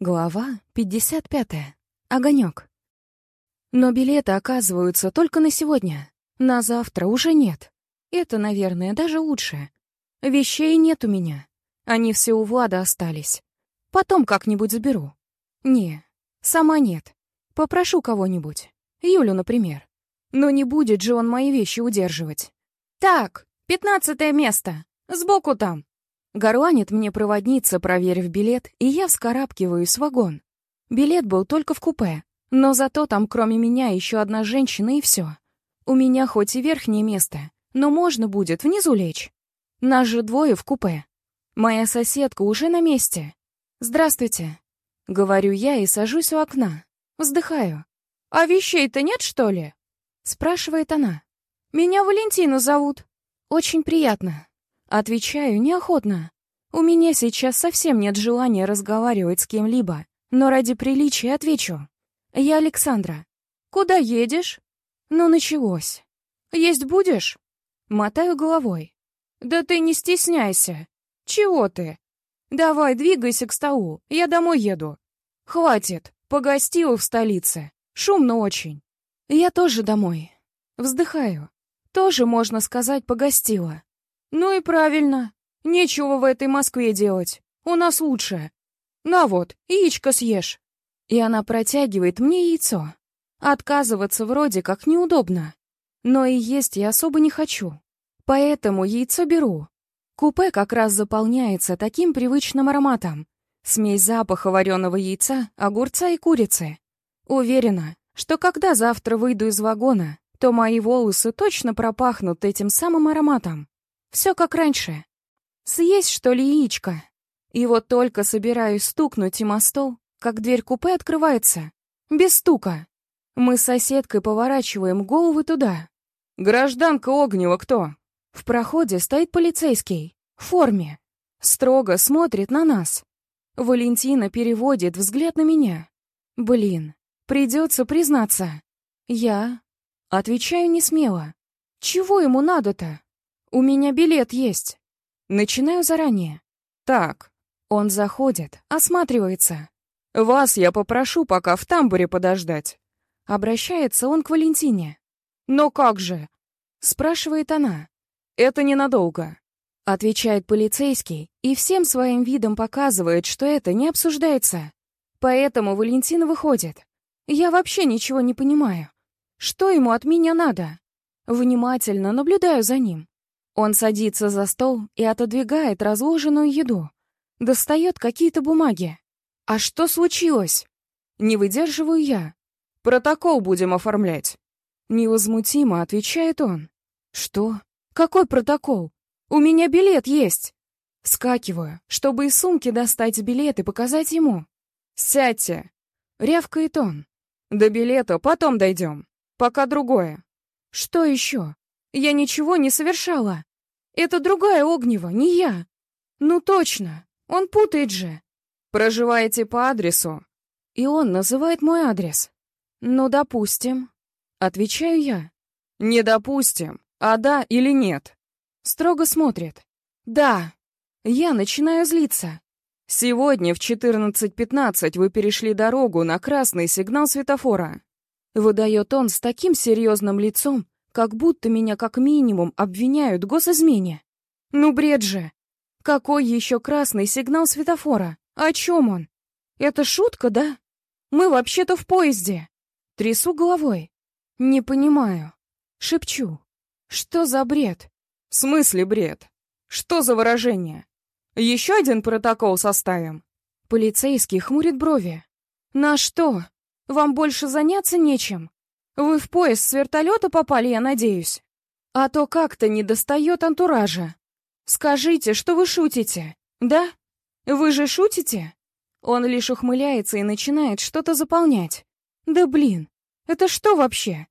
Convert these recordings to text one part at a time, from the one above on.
Глава 55. Огонек. Но билеты оказываются только на сегодня. На завтра уже нет. Это, наверное, даже лучше. Вещей нет у меня. Они все у Влада остались. Потом как-нибудь заберу. Не, сама нет. Попрошу кого-нибудь. Юлю, например. Но не будет же он мои вещи удерживать. Так, пятнадцатое место. Сбоку там. Горланит мне проводница, проверив билет, и я вскарабкиваюсь в вагон. Билет был только в купе, но зато там кроме меня еще одна женщина и все. У меня хоть и верхнее место, но можно будет внизу лечь. Нас же двое в купе. Моя соседка уже на месте. «Здравствуйте», — говорю я и сажусь у окна. Вздыхаю. «А вещей-то нет, что ли?» — спрашивает она. «Меня Валентина зовут». «Очень приятно», Отвечаю неохотно. У меня сейчас совсем нет желания разговаривать с кем-либо, но ради приличия отвечу. Я Александра. Куда едешь? Ну, началось. Есть будешь? Мотаю головой. Да ты не стесняйся. Чего ты? Давай, двигайся к столу, я домой еду. Хватит, погостила в столице. Шумно очень. Я тоже домой. Вздыхаю. Тоже, можно сказать, погостила. «Ну и правильно. Нечего в этой Москве делать. У нас лучше. На вот, яичко съешь». И она протягивает мне яйцо. Отказываться вроде как неудобно. Но и есть я особо не хочу. Поэтому яйцо беру. Купе как раз заполняется таким привычным ароматом. Смесь запаха вареного яйца, огурца и курицы. Уверена, что когда завтра выйду из вагона, то мои волосы точно пропахнут этим самым ароматом. Все как раньше. Съесть, что ли, яичко? И вот только собираюсь стукнуть им о стол, как дверь купе открывается. Без стука. Мы с соседкой поворачиваем головы туда. «Гражданка Огнева кто?» В проходе стоит полицейский. В форме. Строго смотрит на нас. Валентина переводит взгляд на меня. Блин, придется признаться. Я отвечаю не смело. Чего ему надо-то? У меня билет есть. Начинаю заранее. Так. Он заходит, осматривается. Вас я попрошу пока в тамбуре подождать. Обращается он к Валентине. Но как же? Спрашивает она. Это ненадолго. Отвечает полицейский и всем своим видом показывает, что это не обсуждается. Поэтому Валентина выходит. Я вообще ничего не понимаю. Что ему от меня надо? Внимательно наблюдаю за ним. Он садится за стол и отодвигает разложенную еду. Достает какие-то бумаги. «А что случилось?» Не выдерживаю я. «Протокол будем оформлять». Невозмутимо отвечает он. «Что? Какой протокол? У меня билет есть!» Скакиваю, чтобы из сумки достать билет и показать ему. «Сядьте!» — рявкает он. «До билета потом дойдем. Пока другое». «Что еще?» Я ничего не совершала. Это другая Огнева, не я. Ну точно, он путает же. Проживаете по адресу? И он называет мой адрес. Ну, допустим. Отвечаю я. Не допустим, а да или нет. Строго смотрит. Да. Я начинаю злиться. Сегодня в 14.15 вы перешли дорогу на красный сигнал светофора. Выдает он с таким серьезным лицом, как будто меня как минимум обвиняют в госизмене. Ну бред же! Какой еще красный сигнал светофора? О чем он? Это шутка, да? Мы вообще-то в поезде. Трясу головой. Не понимаю. Шепчу. Что за бред? В смысле бред? Что за выражение? Еще один протокол составим? Полицейский хмурит брови. На что? Вам больше заняться нечем? Вы в поезд с вертолета попали, я надеюсь? А то как-то не достает антуража. Скажите, что вы шутите, да? Вы же шутите? Он лишь ухмыляется и начинает что-то заполнять. Да блин, это что вообще?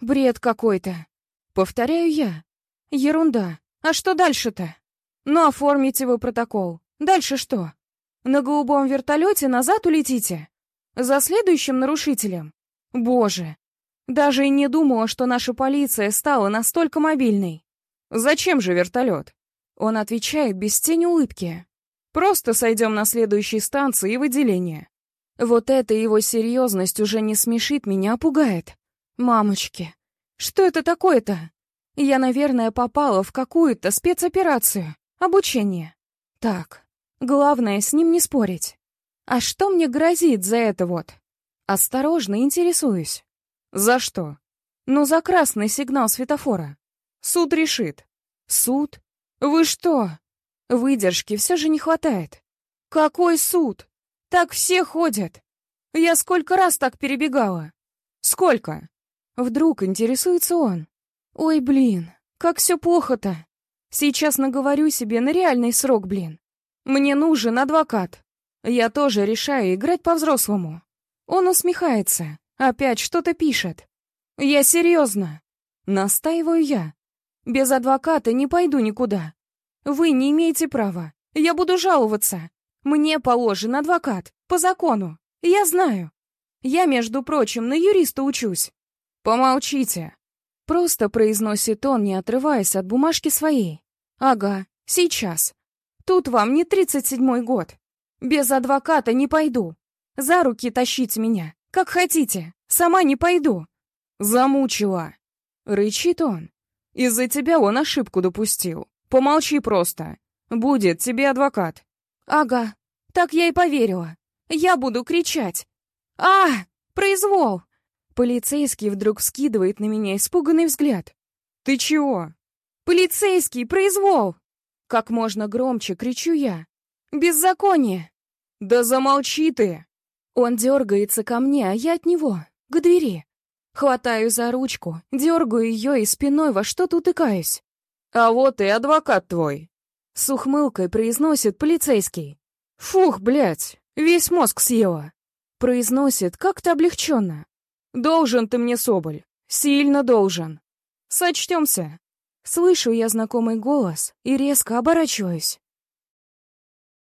Бред какой-то. Повторяю я. Ерунда. А что дальше-то? Ну, оформите вы протокол. Дальше что? На голубом вертолете назад улетите? За следующим нарушителем? Боже, даже и не думала, что наша полиция стала настолько мобильной. Зачем же вертолет? Он отвечает без тени улыбки. Просто сойдем на следующей станции и в отделение. Вот эта его серьезность уже не смешит меня, а пугает. Мамочки, что это такое-то? Я, наверное, попала в какую-то спецоперацию. Обучение. Так, главное с ним не спорить. А что мне грозит за это вот? Осторожно интересуюсь. За что? Ну, за красный сигнал светофора. Суд решит. Суд? Вы что? Выдержки все же не хватает. Какой суд? Так все ходят. Я сколько раз так перебегала? Сколько? Вдруг интересуется он. Ой, блин, как все плохо-то. Сейчас наговорю себе на реальный срок, блин. Мне нужен адвокат. Я тоже решаю играть по-взрослому. Он усмехается, опять что-то пишет. Я серьезно. Настаиваю я. Без адвоката не пойду никуда. Вы не имеете права. Я буду жаловаться. Мне положен адвокат. По закону. Я знаю. Я, между прочим, на юриста учусь. Помолчите. Просто произносит он, не отрываясь от бумажки своей. Ага, сейчас. Тут вам не тридцать седьмой год. Без адвоката не пойду. За руки тащить меня, как хотите. Сама не пойду. Замучила. Рычит он. Из-за тебя он ошибку допустил. Помолчи просто. Будет тебе адвокат. Ага, так я и поверила. Я буду кричать. А, произвол! Полицейский вдруг скидывает на меня испуганный взгляд. Ты чего? Полицейский, произвол! Как можно громче кричу я. Беззаконие! Да замолчи ты! Он дергается ко мне, а я от него, к двери. Хватаю за ручку, дергаю ее и спиной во что-то утыкаюсь. «А вот и адвокат твой!» С ухмылкой произносит полицейский. «Фух, блядь, весь мозг съела!» Произносит как-то облегченно. «Должен ты мне, Соболь, сильно должен. Сочтемся!» Слышу я знакомый голос и резко оборачиваюсь.